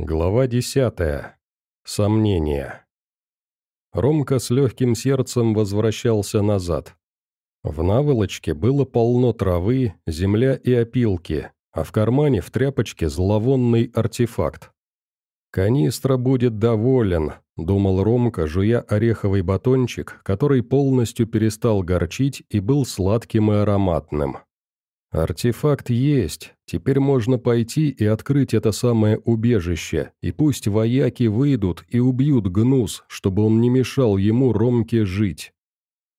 Глава десятая. Сомнения. Ромка с легким сердцем возвращался назад. В наволочке было полно травы, земля и опилки, а в кармане в тряпочке зловонный артефакт. «Канистра будет доволен», — думал Ромка, жуя ореховый батончик, который полностью перестал горчить и был сладким и ароматным. Артефакт есть, теперь можно пойти и открыть это самое убежище, и пусть вояки выйдут и убьют гнус, чтобы он не мешал ему Ромке жить.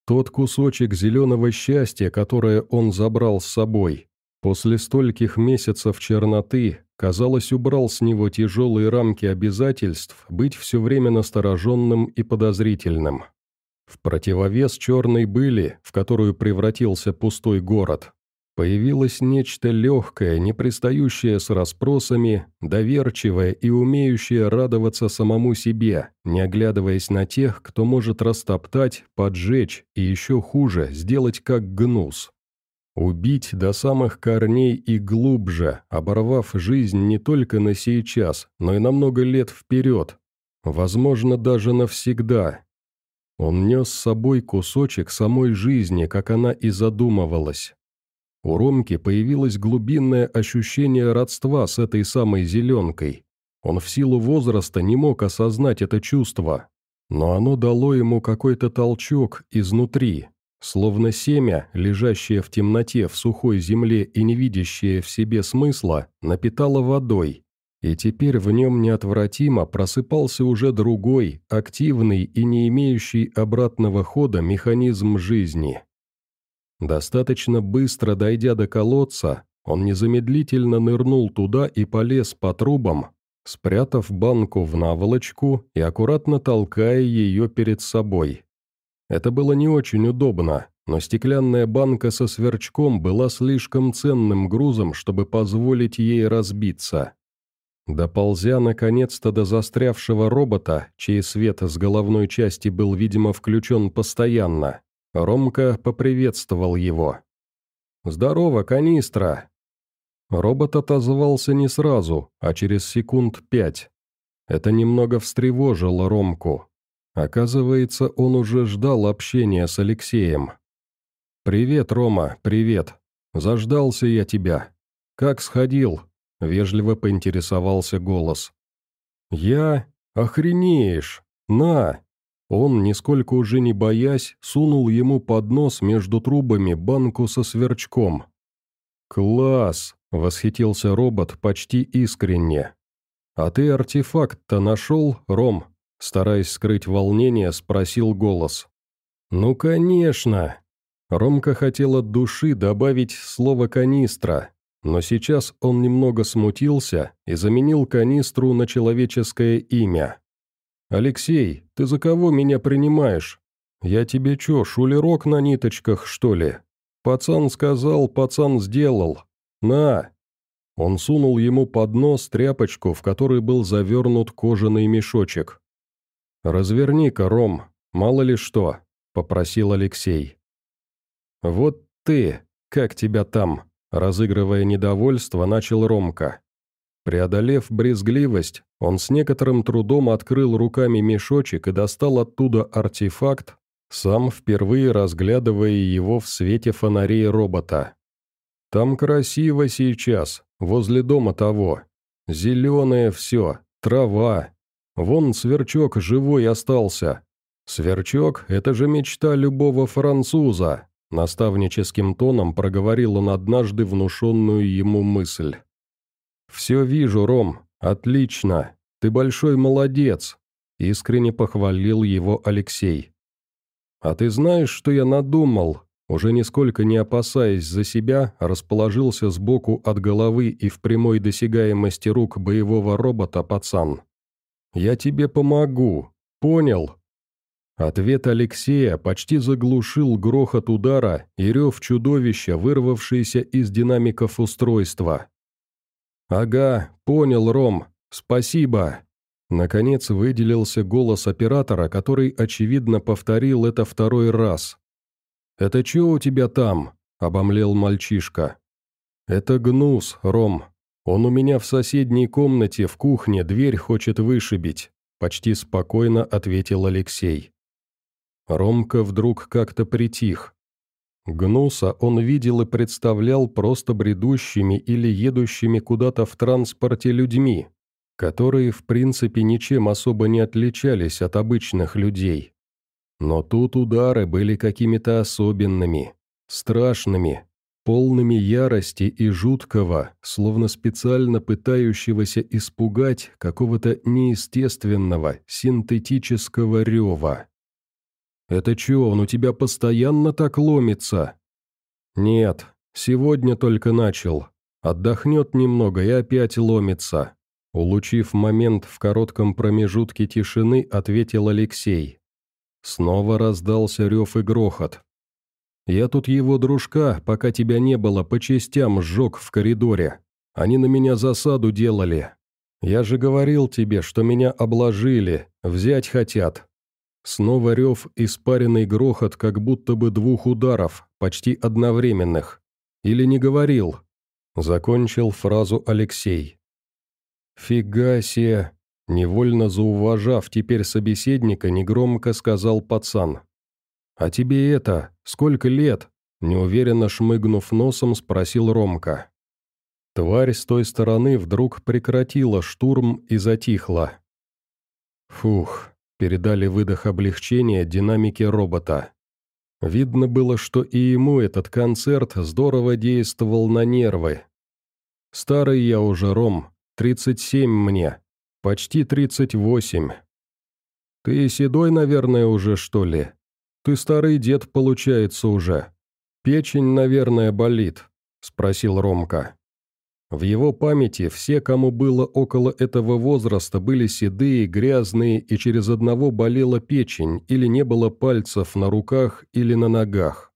Тот кусочек зеленого счастья, которое он забрал с собой, после стольких месяцев черноты, казалось, убрал с него тяжелые рамки обязательств быть все время настороженным и подозрительным. В противовес черной были, в которую превратился пустой город, Появилось нечто легкое, не пристающее с расспросами, доверчивое и умеющее радоваться самому себе, не оглядываясь на тех, кто может растоптать, поджечь и еще хуже, сделать как гнус. Убить до самых корней и глубже, оборвав жизнь не только на сейчас, но и на много лет вперед. Возможно, даже навсегда. Он нес с собой кусочек самой жизни, как она и задумывалась. У Ромки появилось глубинное ощущение родства с этой самой зеленкой. Он в силу возраста не мог осознать это чувство, но оно дало ему какой-то толчок изнутри, словно семя, лежащее в темноте в сухой земле и не видящее в себе смысла, напитало водой, и теперь в нем неотвратимо просыпался уже другой, активный и не имеющий обратного хода механизм жизни. Достаточно быстро дойдя до колодца, он незамедлительно нырнул туда и полез по трубам, спрятав банку в наволочку и аккуратно толкая ее перед собой. Это было не очень удобно, но стеклянная банка со сверчком была слишком ценным грузом, чтобы позволить ей разбиться. Доползя наконец-то до застрявшего робота, чей свет с головной части был, видимо, включен постоянно, Ромка поприветствовал его. «Здорово, канистра!» Робот отозвался не сразу, а через секунд пять. Это немного встревожило Ромку. Оказывается, он уже ждал общения с Алексеем. «Привет, Рома, привет. Заждался я тебя. Как сходил?» — вежливо поинтересовался голос. «Я? Охренеешь! На, он, нисколько уже не боясь, сунул ему под нос между трубами банку со сверчком. «Класс!» — восхитился робот почти искренне. «А ты артефакт-то нашел, Ром?» Стараясь скрыть волнение, спросил голос. «Ну, конечно!» Ромка хотел от души добавить слово «канистра», но сейчас он немного смутился и заменил канистру на человеческое имя. «Алексей, ты за кого меня принимаешь? Я тебе чё, шулерок на ниточках, что ли? Пацан сказал, пацан сделал. На!» Он сунул ему под нос тряпочку, в которой был завернут кожаный мешочек. «Разверни-ка, Ром, мало ли что», — попросил Алексей. «Вот ты, как тебя там?» — разыгрывая недовольство, начал Ромка. Преодолев брезгливость, он с некоторым трудом открыл руками мешочек и достал оттуда артефакт, сам впервые разглядывая его в свете фонарей робота. «Там красиво сейчас, возле дома того. Зеленое все, трава. Вон сверчок живой остался. Сверчок — это же мечта любого француза», наставническим тоном проговорил он однажды внушенную ему мысль. «Все вижу, Ром. Отлично. Ты большой молодец», — искренне похвалил его Алексей. «А ты знаешь, что я надумал?» Уже нисколько не опасаясь за себя, расположился сбоку от головы и в прямой досягаемости рук боевого робота пацан. «Я тебе помогу. Понял?» Ответ Алексея почти заглушил грохот удара и рев чудовища, вырвавшийся из динамиков устройства. «Ага, понял, Ром. Спасибо». Наконец выделился голос оператора, который, очевидно, повторил это второй раз. «Это что у тебя там?» – обомлел мальчишка. «Это гнус, Ром. Он у меня в соседней комнате в кухне дверь хочет вышибить», — почти спокойно ответил Алексей. Ромка вдруг как-то притих. Гнуса он видел и представлял просто бредущими или едущими куда-то в транспорте людьми, которые в принципе ничем особо не отличались от обычных людей. Но тут удары были какими-то особенными, страшными, полными ярости и жуткого, словно специально пытающегося испугать какого-то неестественного, синтетического рева. «Это чё, он у тебя постоянно так ломится?» «Нет, сегодня только начал. Отдохнет немного и опять ломится», Улучив момент в коротком промежутке тишины, ответил Алексей. Снова раздался рев и грохот. «Я тут его дружка, пока тебя не было, по частям сжег в коридоре. Они на меня засаду делали. Я же говорил тебе, что меня обложили, взять хотят». Снова рев и спаренный грохот, как будто бы двух ударов, почти одновременных. Или не говорил? Закончил фразу Алексей. «Фига себе!» Невольно зауважав теперь собеседника, негромко сказал пацан. «А тебе это, сколько лет?» Неуверенно шмыгнув носом, спросил Ромка. Тварь с той стороны вдруг прекратила штурм и затихла. Фух, передали выдох облегчения динамики робота. Видно было, что и ему этот концерт здорово действовал на нервы. Старый я уже, Ром, Тридцать семь мне. Почти тридцать восемь. Ты седой, наверное, уже, что ли? Ты старый дед, получается, уже. Печень, наверное, болит?» – спросил Ромка. В его памяти все, кому было около этого возраста, были седые, грязные, и через одного болела печень или не было пальцев на руках или на ногах.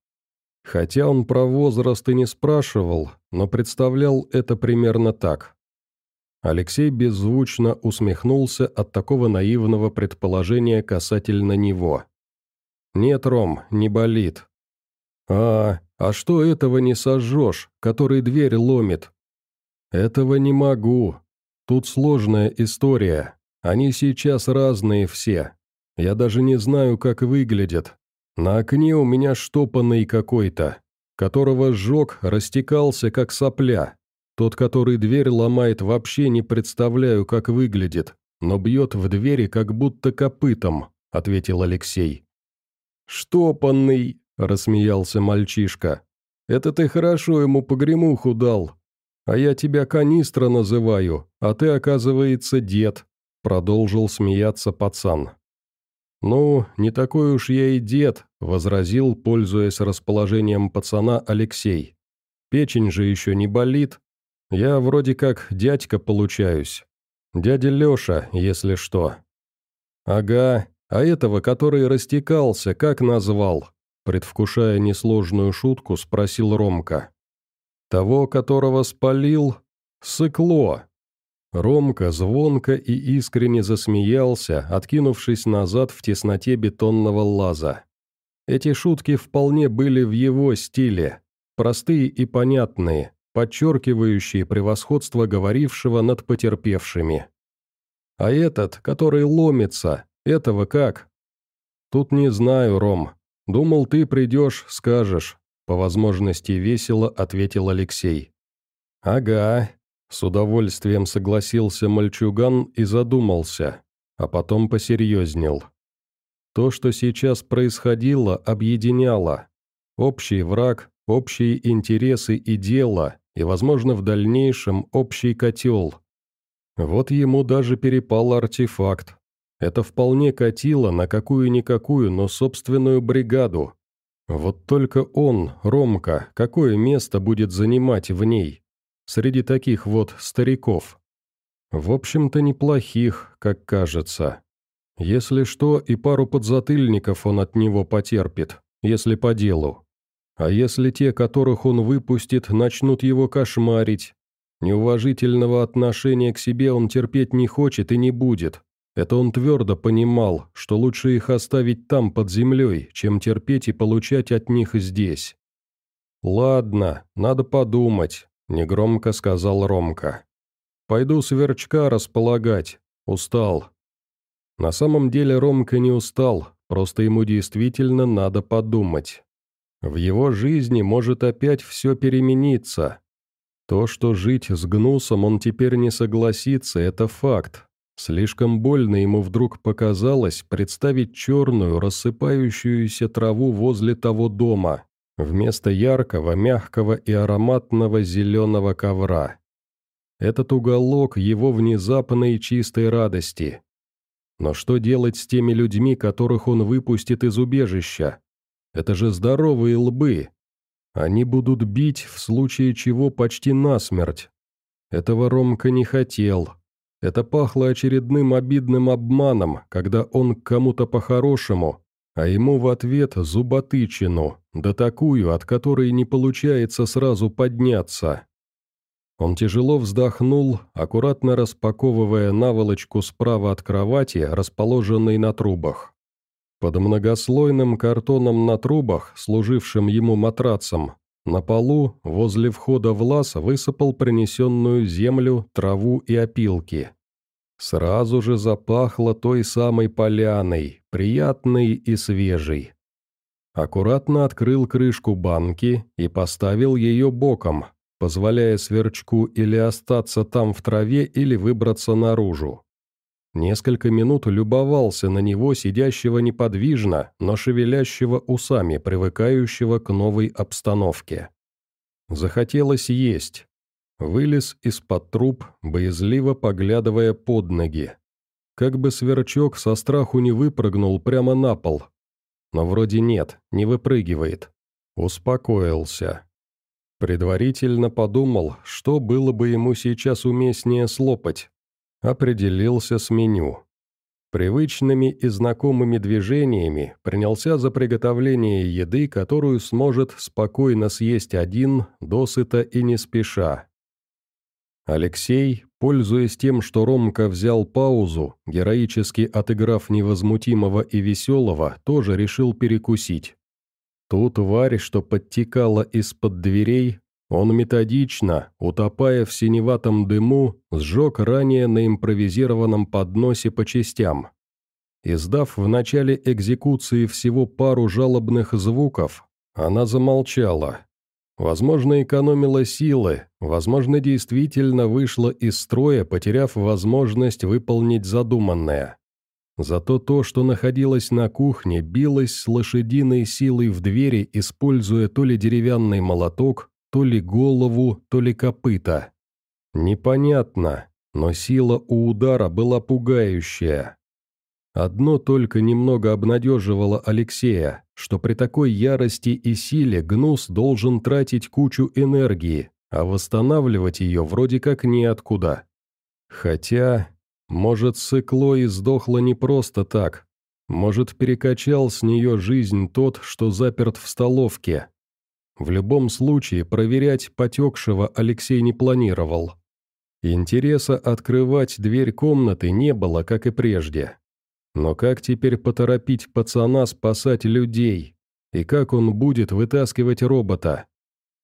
Хотя он про возраст и не спрашивал, но представлял это примерно так. Алексей беззвучно усмехнулся от такого наивного предположения касательно него. «Нет, Ром, не болит». «А, а что этого не сожжешь, который дверь ломит?» «Этого не могу. Тут сложная история. Они сейчас разные все. Я даже не знаю, как выглядят. На окне у меня штопанный какой-то, которого сжег, растекался, как сопля. Тот, который дверь ломает, вообще не представляю, как выглядит, но бьет в двери как будто копытом», — ответил Алексей. «Штопанный», — рассмеялся мальчишка. «Это ты хорошо ему погремуху дал. А я тебя канистра называю, а ты, оказывается, дед», — продолжил смеяться пацан. «Ну, не такой уж я и дед», — возразил, пользуясь расположением пацана Алексей. «Печень же еще не болит, я вроде как дядька получаюсь. Дядя Леша, если что». «Ага, а этого, который растекался, как назвал?» Предвкушая несложную шутку, спросил Ромка. «Того, которого спалил? Сыкло». Ромка звонко и искренне засмеялся, откинувшись назад в тесноте бетонного лаза. Эти шутки вполне были в его стиле, простые и понятные, подчеркивающие превосходство говорившего над потерпевшими. «А этот, который ломится, этого как?» «Тут не знаю, Ром. Думал, ты придешь, скажешь», — по возможности весело ответил Алексей. «Ага», — с удовольствием согласился мальчуган и задумался, а потом посерьезнел. То, что сейчас происходило, объединяло. Общий враг, общие интересы и дело, и, возможно, в дальнейшем общий котел. Вот ему даже перепал артефакт. Это вполне катило на какую-никакую, но собственную бригаду. Вот только он, Ромка, какое место будет занимать в ней? Среди таких вот стариков. В общем-то, неплохих, как кажется. Если что, и пару подзатыльников он от него потерпит, если по делу. А если те, которых он выпустит, начнут его кошмарить? Неуважительного отношения к себе он терпеть не хочет и не будет. Это он твердо понимал, что лучше их оставить там под землей, чем терпеть и получать от них здесь. «Ладно, надо подумать», — негромко сказал Ромка. Пойду сверчка располагать. Устал». На самом деле Ромка не устал, просто ему действительно надо подумать. В его жизни может опять все перемениться. То, что жить с Гнусом он теперь не согласится, это факт. Слишком больно ему вдруг показалось представить черную, рассыпающуюся траву возле того дома, вместо яркого, мягкого и ароматного зеленого ковра. Этот уголок его внезапной чистой радости. Но что делать с теми людьми, которых он выпустит из убежища? Это же здоровые лбы. Они будут бить, в случае чего почти насмерть. Этого Ромка не хотел. Это пахло очередным обидным обманом, когда он к кому-то по-хорошему, а ему в ответ зуботычину, да такую, от которой не получается сразу подняться. Он тяжело вздохнул, аккуратно распаковывая наволочку справа от кровати, расположенной на трубах. Под многослойным картоном на трубах, служившим ему матрацем, на полу, возле входа в лаз, высыпал принесенную землю, траву и опилки. Сразу же запахло той самой поляной, приятной и свежей. Аккуратно открыл крышку банки и поставил ее боком, позволяя сверчку или остаться там в траве, или выбраться наружу. Несколько минут любовался на него, сидящего неподвижно, но шевелящего усами, привыкающего к новой обстановке. Захотелось есть. Вылез из-под труб, боязливо поглядывая под ноги. Как бы сверчок со страху не выпрыгнул прямо на пол. Но вроде нет, не выпрыгивает. Успокоился. Предварительно подумал, что было бы ему сейчас уместнее слопать, Определился с меню. Привычными и знакомыми движениями принялся за приготовление еды, которую сможет спокойно съесть один, досыта и не спеша. Алексей, пользуясь тем, что Ромка взял паузу, героически отыграв невозмутимого и веселого, тоже решил перекусить. Тут тварь, что подтекала из-под дверей, он методично, утопая в синеватом дыму, сжег ранее на импровизированном подносе по частям. Издав в начале экзекуции всего пару жалобных звуков, она замолчала. Возможно, экономила силы, возможно, действительно вышла из строя, потеряв возможность выполнить задуманное. Зато то, что находилось на кухне, билось с лошадиной силой в двери, используя то ли деревянный молоток, то ли голову, то ли копыта. Непонятно, но сила у удара была пугающая. Одно только немного обнадеживало Алексея, что при такой ярости и силе Гнус должен тратить кучу энергии, а восстанавливать ее вроде как неоткуда. Хотя, может, сыкло и сдохло не просто так, может, перекачал с нее жизнь тот, что заперт в столовке. В любом случае, проверять потекшего Алексей не планировал. Интереса открывать дверь комнаты не было, как и прежде. Но как теперь поторопить пацана спасать людей? И как он будет вытаскивать робота?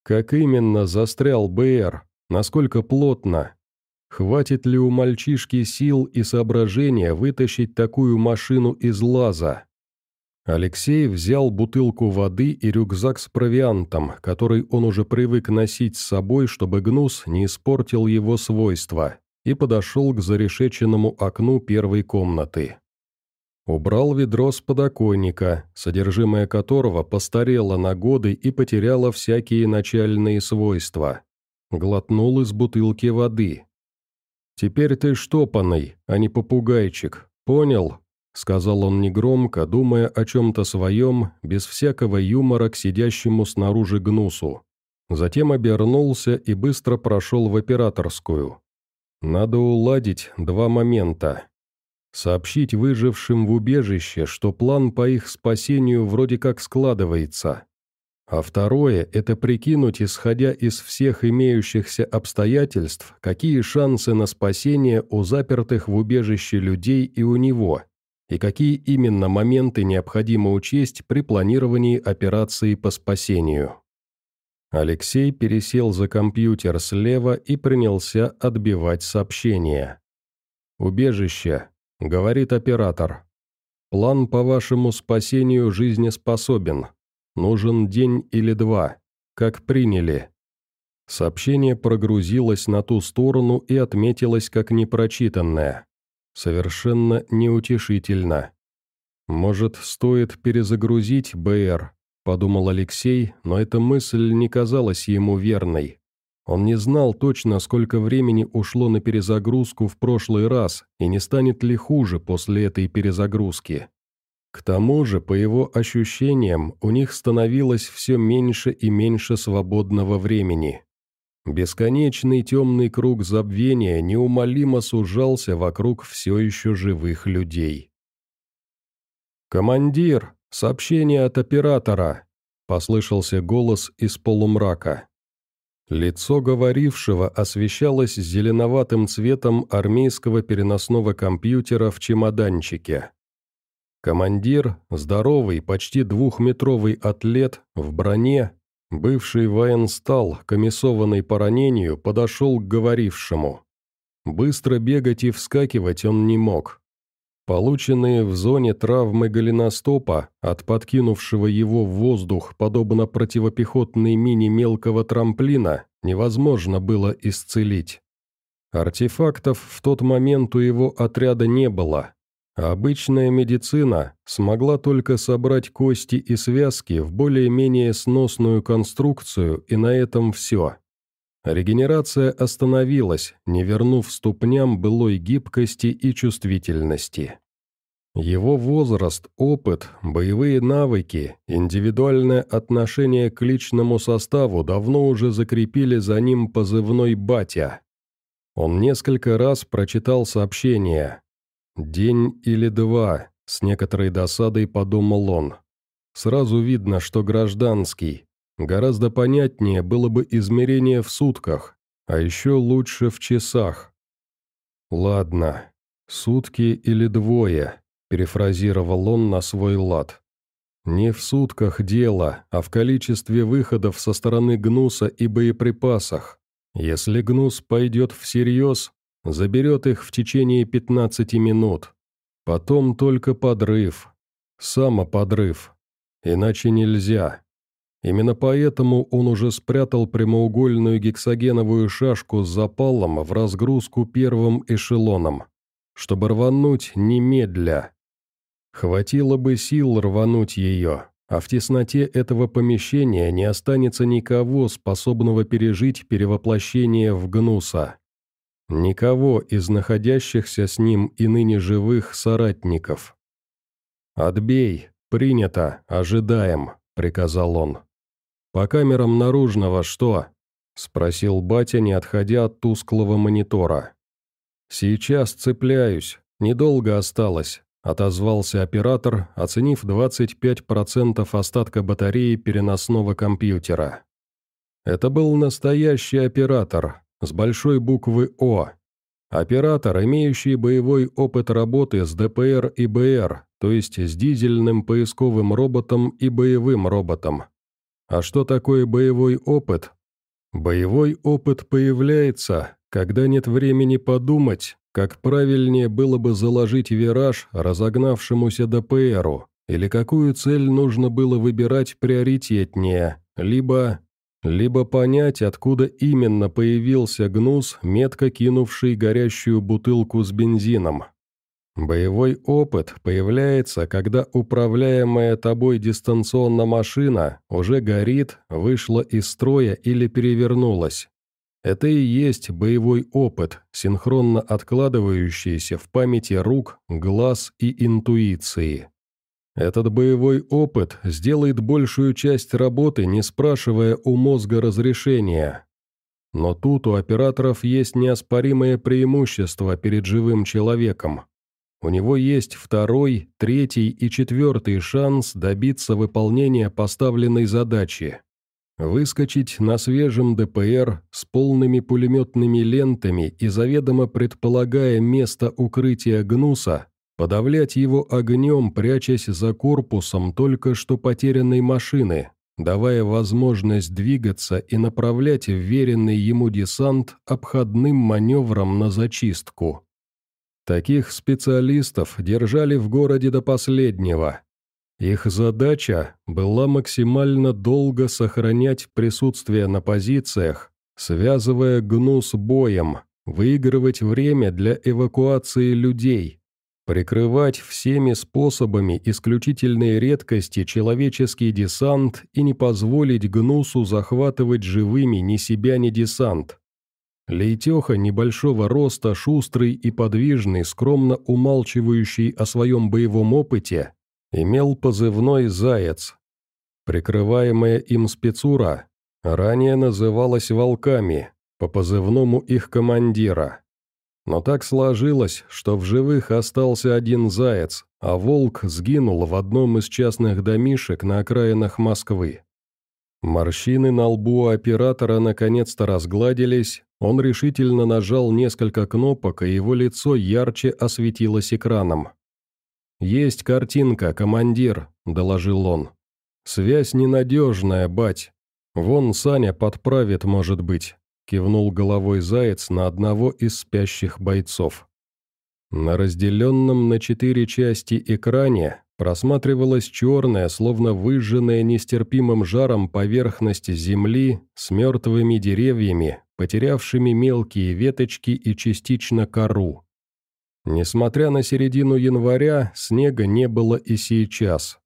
Как именно застрял БР? Насколько плотно? Хватит ли у мальчишки сил и соображения вытащить такую машину из лаза? Алексей взял бутылку воды и рюкзак с провиантом, который он уже привык носить с собой, чтобы гнус не испортил его свойства, и подошел к зарешеченному окну первой комнаты. Убрал ведро с подоконника, содержимое которого постарело на годы и потеряло всякие начальные свойства. Глотнул из бутылки воды. «Теперь ты штопанный, а не попугайчик, понял?» — сказал он негромко, думая о чем-то своем, без всякого юмора к сидящему снаружи гнусу. Затем обернулся и быстро прошел в операторскую. Надо уладить два момента. Сообщить выжившим в убежище, что план по их спасению вроде как складывается. А второе – это прикинуть, исходя из всех имеющихся обстоятельств, какие шансы на спасение у запертых в убежище людей и у него – и какие именно моменты необходимо учесть при планировании операции по спасению. Алексей пересел за компьютер слева и принялся отбивать сообщение. «Убежище», — говорит оператор. «План по вашему спасению жизнеспособен. Нужен день или два. Как приняли». Сообщение прогрузилось на ту сторону и отметилось как непрочитанное. Совершенно неутешительно. «Может, стоит перезагрузить БР?» – подумал Алексей, но эта мысль не казалась ему верной. Он не знал точно, сколько времени ушло на перезагрузку в прошлый раз, и не станет ли хуже после этой перезагрузки. К тому же, по его ощущениям, у них становилось все меньше и меньше свободного времени. Бесконечный темный круг забвения неумолимо сужался вокруг все еще живых людей. «Командир, сообщение от оператора!» – послышался голос из полумрака. Лицо говорившего освещалось зеленоватым цветом армейского переносного компьютера в чемоданчике. Командир, здоровый, почти двухметровый атлет, в броне, бывший военстал, комиссованный по ранению, подошел к говорившему. Быстро бегать и вскакивать он не мог. Полученные в зоне травмы голеностопа от подкинувшего его в воздух, подобно противопехотной мине мелкого трамплина, невозможно было исцелить. Артефактов в тот момент у его отряда не было, обычная медицина смогла только собрать кости и связки в более-менее сносную конструкцию, и на этом все. Регенерация остановилась, не вернув ступням былой гибкости и чувствительности. Его возраст, опыт, боевые навыки, индивидуальное отношение к личному составу давно уже закрепили за ним позывной «Батя». Он несколько раз прочитал сообщение. «День или два», — с некоторой досадой подумал он. Сразу видно, что гражданский, Гораздо понятнее было бы измерение в сутках, а еще лучше в часах. «Ладно, сутки или двое», – перефразировал он на свой лад. «Не в сутках дело, а в количестве выходов со стороны Гнуса и боеприпасах. Если Гнус пойдет всерьез, заберет их в течение 15 минут. Потом только подрыв. Самоподрыв. Иначе нельзя. Именно поэтому он уже спрятал прямоугольную гексогеновую шашку с запалом в разгрузку первым эшелоном, чтобы рвануть немедля. Хватило бы сил рвануть ее, а в тесноте этого помещения не останется никого, способного пережить перевоплощение в гнуса. Никого из находящихся с ним и ныне живых соратников. «Отбей, принято, ожидаем», — приказал он. «По камерам наружного что?» – спросил батя, не отходя от тусклого монитора. «Сейчас цепляюсь, недолго осталось», – отозвался оператор, оценив 25% остатка батареи переносного компьютера. Это был настоящий оператор, с большой буквы «О». Оператор, имеющий боевой опыт работы с ДПР и БР, то есть с дизельным поисковым роботом и боевым роботом. А что такое боевой опыт? Боевой опыт появляется, когда нет времени подумать, как правильнее было бы заложить вираж разогнавшемуся ДПРу, или какую цель нужно было выбирать приоритетнее, либо... либо понять, откуда именно появился гнус, метко кинувший горящую бутылку с бензином. Боевой опыт появляется, когда управляемая тобой дистанционно машина уже горит, вышла из строя или перевернулась. Это и есть боевой опыт, синхронно откладывающийся в памяти рук, глаз и интуиции. Этот боевой опыт сделает большую часть работы, не спрашивая у мозга разрешения. Но тут у операторов есть неоспоримое преимущество перед живым человеком. У него есть второй, третий и четвертый шанс добиться выполнения поставленной задачи. Выскочить на свежем ДПР с полными пулеметными лентами и заведомо предполагая место укрытия Гнуса, подавлять его огнем, прячась за корпусом только что потерянной машины, давая возможность двигаться и направлять вверенный ему десант обходным маневром на зачистку. Таких специалистов держали в городе до последнего. Их задача была максимально долго сохранять присутствие на позициях, связывая гнус боем, выигрывать время для эвакуации людей, прикрывать всеми способами исключительной редкости человеческий десант и не позволить гнусу захватывать живыми ни себя, ни десант. Лейтеха небольшого роста, шустрый и подвижный, скромно умалчивающий о своем боевом опыте, имел позывной «Заяц». Прикрываемая им спецура ранее называлась «Волками», по позывному их командира. Но так сложилось, что в живых остался один заяц, а волк сгинул в одном из частных домишек на окраинах Москвы. Морщины на лбу оператора наконец-то разгладились, он решительно нажал несколько кнопок, и его лицо ярче осветилось экраном. «Есть картинка, командир», — доложил он. «Связь ненадежная, бать. Вон Саня подправит, может быть кивнул головой заяц на одного из спящих бойцов. На разделенном на четыре части экране просматривалась черная, словно выжженная нестерпимым жаром поверхность земли с мертвыми деревьями, потерявшими мелкие веточки и частично кору. Несмотря на середину января, снега не было и сейчас.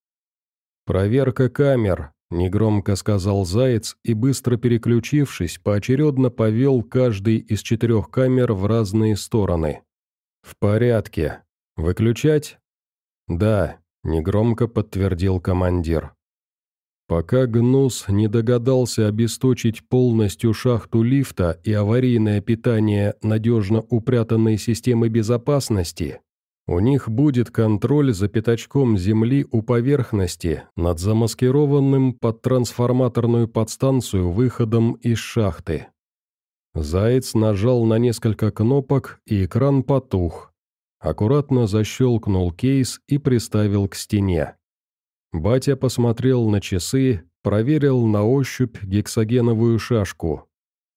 Проверка камер, Негромко сказал Заяц и, быстро переключившись, поочередно повел каждый из четырех камер в разные стороны. «В порядке. Выключать?» «Да», — негромко подтвердил командир. Пока Гнус не догадался обесточить полностью шахту лифта и аварийное питание надежно упрятанной системы безопасности, у них будет контроль за пятачком земли у поверхности над замаскированным под трансформаторную подстанцию выходом из шахты. Заяц нажал на несколько кнопок, и экран потух. Аккуратно защелкнул кейс и приставил к стене. Батя посмотрел на часы, проверил на ощупь гексогеновую шашку.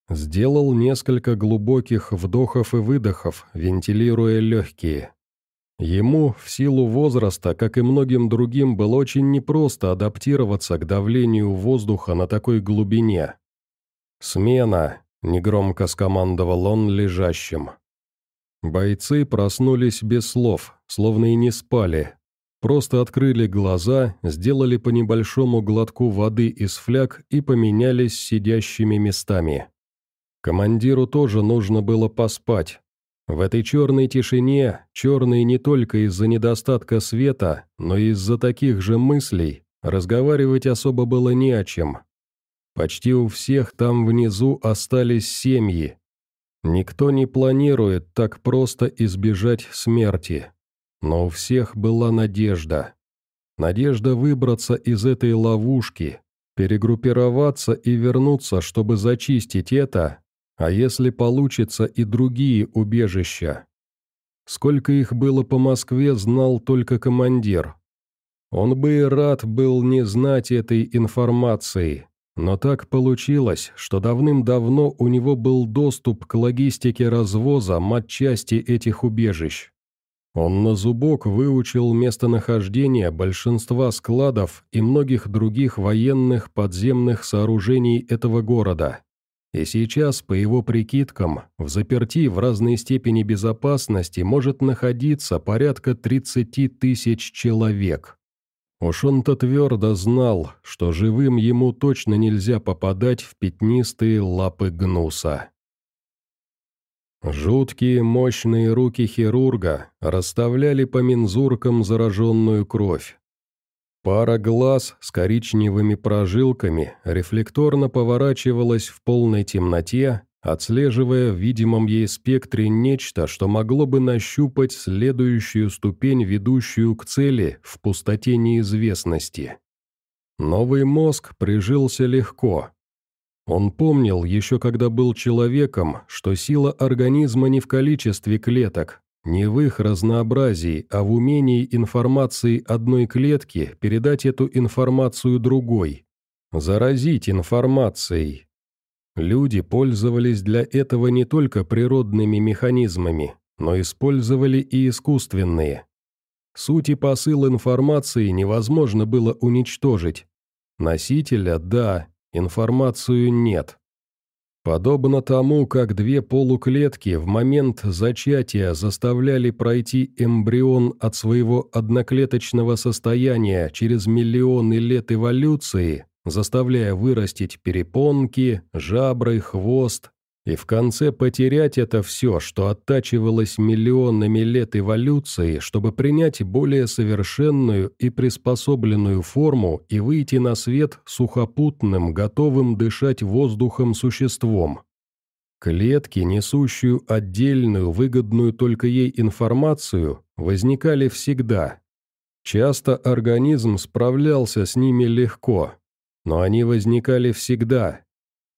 Сделал несколько глубоких вдохов и выдохов, вентилируя легкие. Ему, в силу возраста, как и многим другим, было очень непросто адаптироваться к давлению воздуха на такой глубине. «Смена!» – негромко скомандовал он лежащим. Бойцы проснулись без слов, словно и не спали. Просто открыли глаза, сделали по небольшому глотку воды из фляг и поменялись сидящими местами. Командиру тоже нужно было поспать, в этой черной тишине, черной не только из-за недостатка света, но и из-за таких же мыслей, разговаривать особо было не о чем. Почти у всех там внизу остались семьи. Никто не планирует так просто избежать смерти. Но у всех была надежда. Надежда выбраться из этой ловушки, перегруппироваться и вернуться, чтобы зачистить это, а если получится и другие убежища? Сколько их было по Москве, знал только командир. Он бы и рад был не знать этой информации, но так получилось, что давным-давно у него был доступ к логистике развоза матчасти этих убежищ. Он на зубок выучил местонахождение большинства складов и многих других военных подземных сооружений этого города. И сейчас, по его прикидкам, в заперти в разной степени безопасности может находиться порядка 30 тысяч человек. Уж он-то твердо знал, что живым ему точно нельзя попадать в пятнистые лапы гнуса. Жуткие мощные руки хирурга расставляли по мензуркам зараженную кровь. Пара глаз с коричневыми прожилками рефлекторно поворачивалась в полной темноте, отслеживая в видимом ей спектре нечто, что могло бы нащупать следующую ступень, ведущую к цели в пустоте неизвестности. Новый мозг прижился легко. Он помнил, еще когда был человеком, что сила организма не в количестве клеток, не в их разнообразии, а в умении информации одной клетки передать эту информацию другой. Заразить информацией. Люди пользовались для этого не только природными механизмами, но использовали и искусственные. Суть и посыл информации невозможно было уничтожить. Носителя – да, информацию нет. Подобно тому, как две полуклетки в момент зачатия заставляли пройти эмбрион от своего одноклеточного состояния через миллионы лет эволюции, заставляя вырастить перепонки, жабры, хвост, и в конце потерять это все, что оттачивалось миллионами лет эволюции, чтобы принять более совершенную и приспособленную форму и выйти на свет сухопутным, готовым дышать воздухом существом. Клетки, несущую отдельную, выгодную только ей информацию, возникали всегда. Часто организм справлялся с ними легко, но они возникали всегда,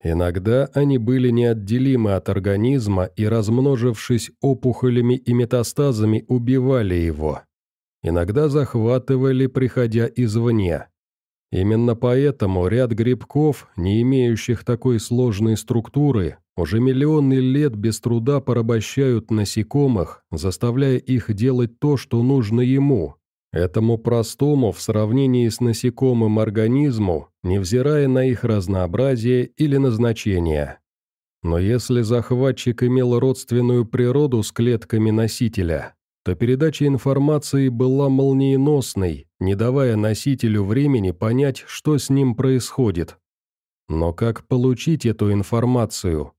Иногда они были неотделимы от организма и, размножившись опухолями и метастазами, убивали его. Иногда захватывали, приходя извне. Именно поэтому ряд грибков, не имеющих такой сложной структуры, уже миллионы лет без труда порабощают насекомых, заставляя их делать то, что нужно ему, Этому простому в сравнении с насекомым организму, невзирая на их разнообразие или назначение. Но если захватчик имел родственную природу с клетками носителя, то передача информации была молниеносной, не давая носителю времени понять, что с ним происходит. Но как получить эту информацию?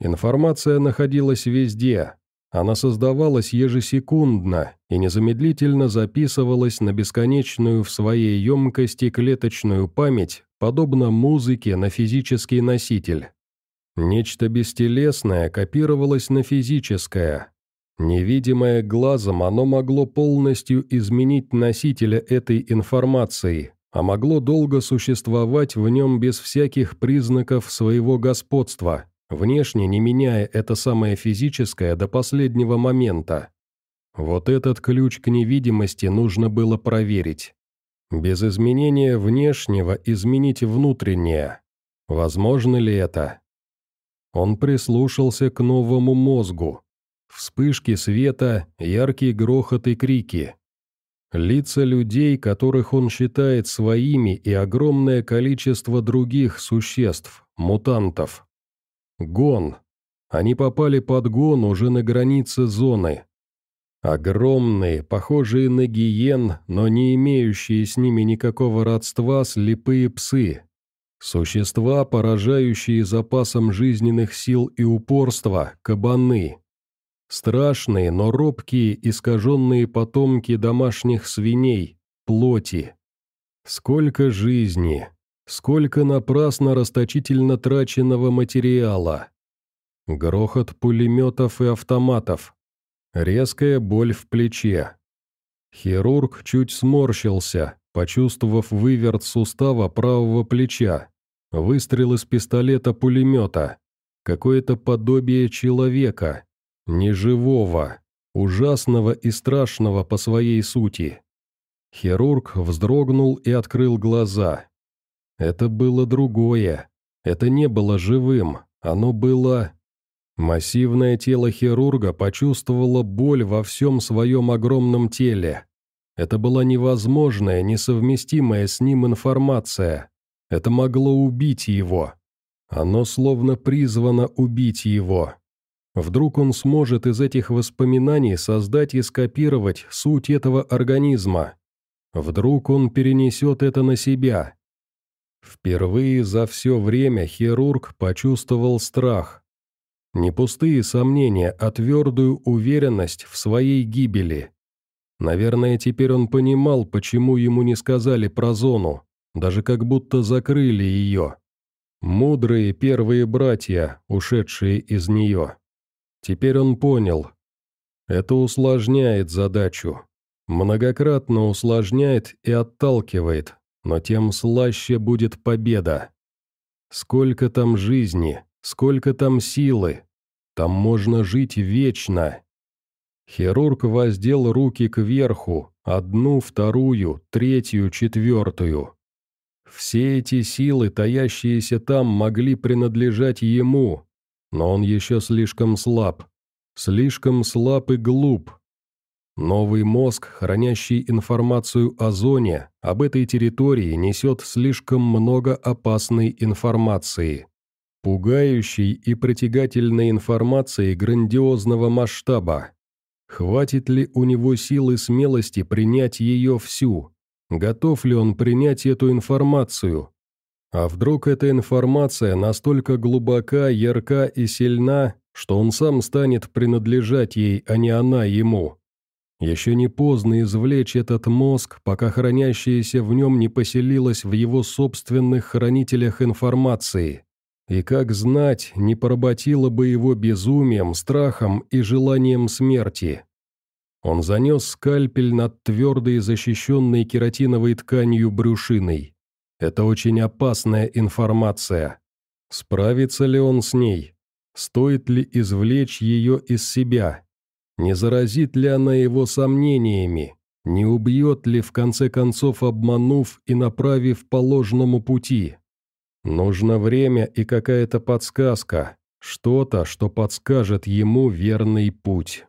Информация находилась везде, она создавалась ежесекундно и незамедлительно записывалась на бесконечную в своей емкости клеточную память, подобно музыке на физический носитель. Нечто бестелесное копировалось на физическое. Невидимое глазом оно могло полностью изменить носителя этой информации, а могло долго существовать в нем без всяких признаков своего господства, внешне не меняя это самое физическое до последнего момента. Вот этот ключ к невидимости нужно было проверить. Без изменения внешнего изменить внутреннее. Возможно ли это? Он прислушался к новому мозгу. Вспышки света, яркие грохот и крики. Лица людей, которых он считает своими, и огромное количество других существ, мутантов. Гон. Они попали под гон уже на границе зоны. Огромные, похожие на гиен, но не имеющие с ними никакого родства слепые псы. Существа, поражающие запасом жизненных сил и упорства, кабаны. Страшные, но робкие, искаженные потомки домашних свиней, плоти. Сколько жизни, Сколько напрасно расточительно траченного материала. Грохот пулеметов и автоматов. Резкая боль в плече. Хирург чуть сморщился, почувствовав выверт сустава правого плеча. Выстрел из пистолета-пулемета. Какое-то подобие человека. Неживого. Ужасного и страшного по своей сути. Хирург вздрогнул и открыл глаза. Это было другое. Это не было живым. Оно было... Массивное тело хирурга почувствовало боль во всем своем огромном теле. Это была невозможная, несовместимая с ним информация. Это могло убить его. Оно словно призвано убить его. Вдруг он сможет из этих воспоминаний создать и скопировать суть этого организма. Вдруг он перенесет это на себя. Впервые за все время хирург почувствовал страх. Не пустые сомнения, а твердую уверенность в своей гибели. Наверное, теперь он понимал, почему ему не сказали про зону, даже как будто закрыли ее. Мудрые первые братья, ушедшие из нее. Теперь он понял. Это усложняет задачу. Многократно усложняет и отталкивает, но тем слаще будет победа. Сколько там жизни, сколько там силы, там можно жить вечно. Хирург воздел руки кверху, одну, вторую, третью, четвертую. все эти силы, таящиеся там, могли принадлежать ему, но он еще слишком слаб. Слишком слаб и глуп. Новый мозг, хранящий информацию о зоне, об этой территории, несет слишком много опасной информации. Пугающей и притягательной информации грандиозного масштаба. Хватит ли у него силы и смелости принять ее всю? Готов ли он принять эту информацию? А вдруг эта информация настолько глубока, ярка и сильна, что он сам станет принадлежать ей, а не она ему? Еще не поздно извлечь этот мозг, пока хранящаяся в нем не поселилась в его собственных хранителях информации. И как знать, не поработило бы его безумием, страхом и желанием смерти. Он занес скальпель над твердой защищенной кератиновой тканью брюшиной. Это очень опасная информация. Справится ли он с ней? Стоит ли извлечь ее из себя? Не заразит ли она его сомнениями? Не убьет ли, в конце концов, обманув и направив по ложному пути? Нужно время и какая-то подсказка, что-то, что подскажет ему верный путь.